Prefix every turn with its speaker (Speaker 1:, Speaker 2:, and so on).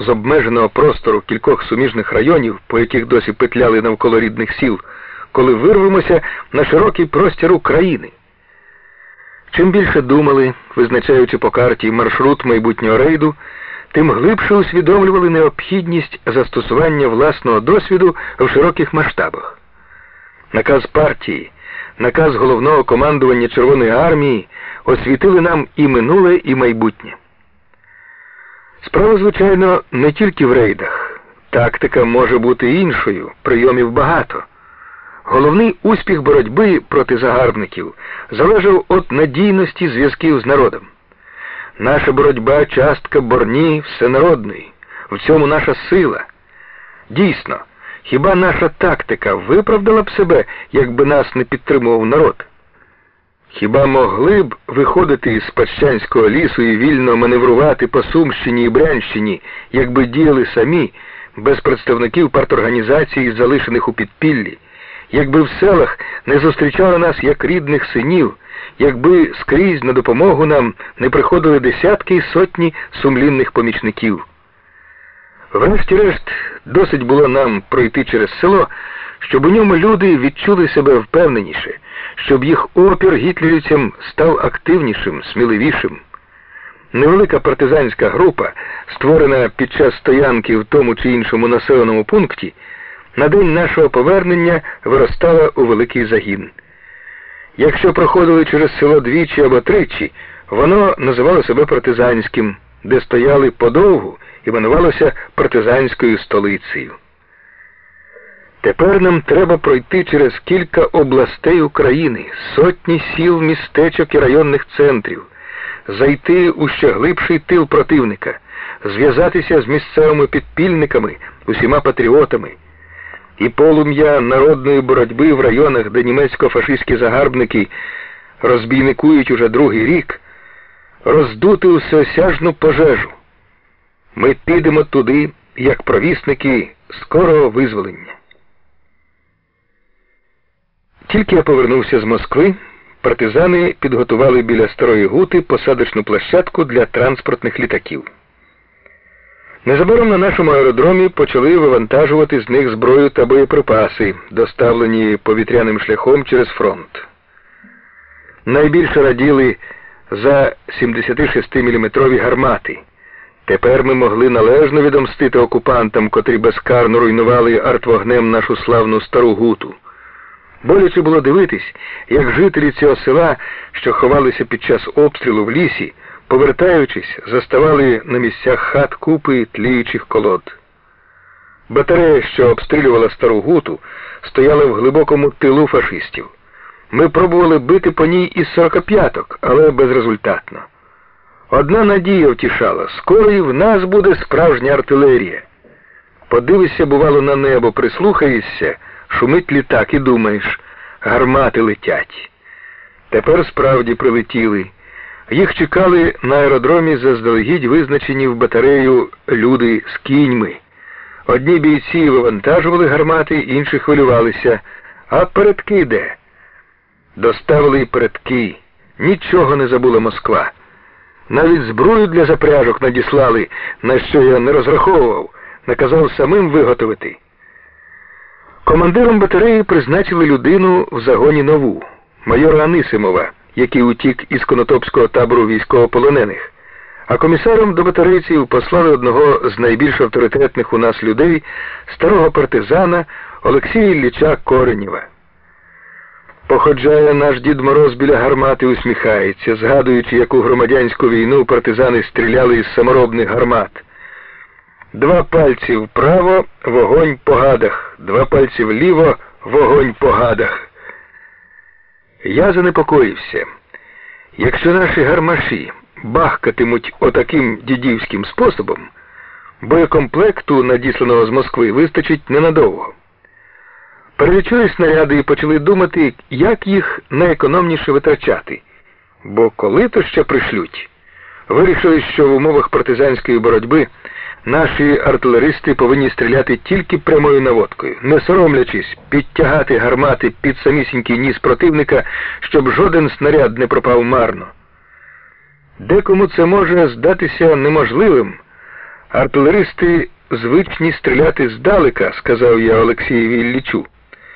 Speaker 1: з обмеженого простору кількох суміжних районів, по яких досі петляли навколо рідних сіл, коли вирвемося на широкий простір України. Чим більше думали, визначаючи по карті маршрут майбутнього рейду, тим глибше усвідомлювали необхідність застосування власного досвіду в широких масштабах. Наказ партії, наказ головного командування Червоної армії освітили нам і минуле, і майбутнє. Справа, звичайно, не тільки в рейдах. Тактика може бути іншою, прийомів багато. Головний успіх боротьби проти загарбників залежав від надійності зв'язків з народом. Наша боротьба частка борні всенародної, в цьому наша сила. Дійсно, хіба наша тактика виправдала б себе, якби нас не підтримував народ? Хіба могли б виходити із Пащанського лісу і вільно маневрувати по Сумщині і Брянщині, якби діяли самі, без представників парторганізації, залишених у підпіллі, якби в селах не зустрічали нас як рідних синів, якби скрізь на допомогу нам не приходили десятки і сотні сумлінних помічників? Врешті-решт, досить було нам пройти через село, щоб у ньому люди відчули себе впевненіше щоб їх опір гітлерівцям став активнішим, сміливішим. Невелика партизанська група, створена під час стоянки в тому чи іншому населеному пункті, на день нашого повернення виростала у великий загін. Якщо проходили через село двічі або тричі, воно називало себе партизанським, де стояли подовгу і іменувалося партизанською столицею. Тепер нам треба пройти через кілька областей України, сотні сіл, містечок і районних центрів, зайти у ще глибший тил противника, зв'язатися з місцевими підпільниками, усіма патріотами. І полум'я народної боротьби в районах, де німецько-фашистські загарбники розбійникують уже другий рік, роздути усеосяжну пожежу. Ми підемо туди, як провісники скорого визволення. Тільки я повернувся з Москви, партизани підготували біля старої гути посадочну площадку для транспортних літаків. Незабаром на нашому аеродромі почали вивантажувати з них зброю та боєприпаси, доставлені повітряним шляхом через фронт. Найбільше раділи за 76-мм гармати. Тепер ми могли належно відомстити окупантам, котрі безкарно руйнували артвогнем нашу славну стару гуту. Боляче було дивитись, як жителі цього села, що ховалися під час обстрілу в лісі, повертаючись, заставали на місцях хат купи тліючих колод. Батарея, що обстрілювала стару гуту, стояла в глибокому тилу фашистів. Ми пробували бити по ній із сорокоп'яток, але безрезультатно. Одна надія втішала, скоро і в нас буде справжня артилерія. Подивися, бувало, на небо, прислухаєшся. Шумить літак і думаєш, гармати летять. Тепер справді прилетіли. Їх чекали на аеродромі заздалегідь визначені в батарею люди з кіньми. Одні бійці вивантажували гармати, інші хвилювалися. А передки де? Доставили й передки. Нічого не забула Москва. Навіть зброю для запряжок надіслали, на що я не розраховував, наказав самим виготовити. Командиром батареї призначили людину в загоні нову, майора Анисимова, який утік із конотопського табору військовополонених. А комісаром до батарейців послали одного з найбільш авторитетних у нас людей, старого партизана Олексія Ілліча Коренєва. Походжає наш дід Мороз біля гармати, усміхається, згадуючи, яку громадянську війну партизани стріляли із саморобних гармат. Два пальці вправо, вогонь по гадах, два пальці вліво, вогонь по гадах. Я занепокоївся. Якщо наші гармаші бахкатимуть отаким дідівським способом, боєкомплекту, надісланого з Москви, вистачить ненадовго. Перелічили снаряди і почали думати, як їх найекономніше витрачати. Бо коли то ще пришлють, вирішили, що в умовах партизанської боротьби Наші артилеристи повинні стріляти тільки прямою наводкою, не соромлячись, підтягати гармати під самісінький ніс противника, щоб жоден снаряд не пропав марно. Декому це може здатися неможливим, Артилеристи звичні стріляти здалека, сказав я Олексієві Іллічу.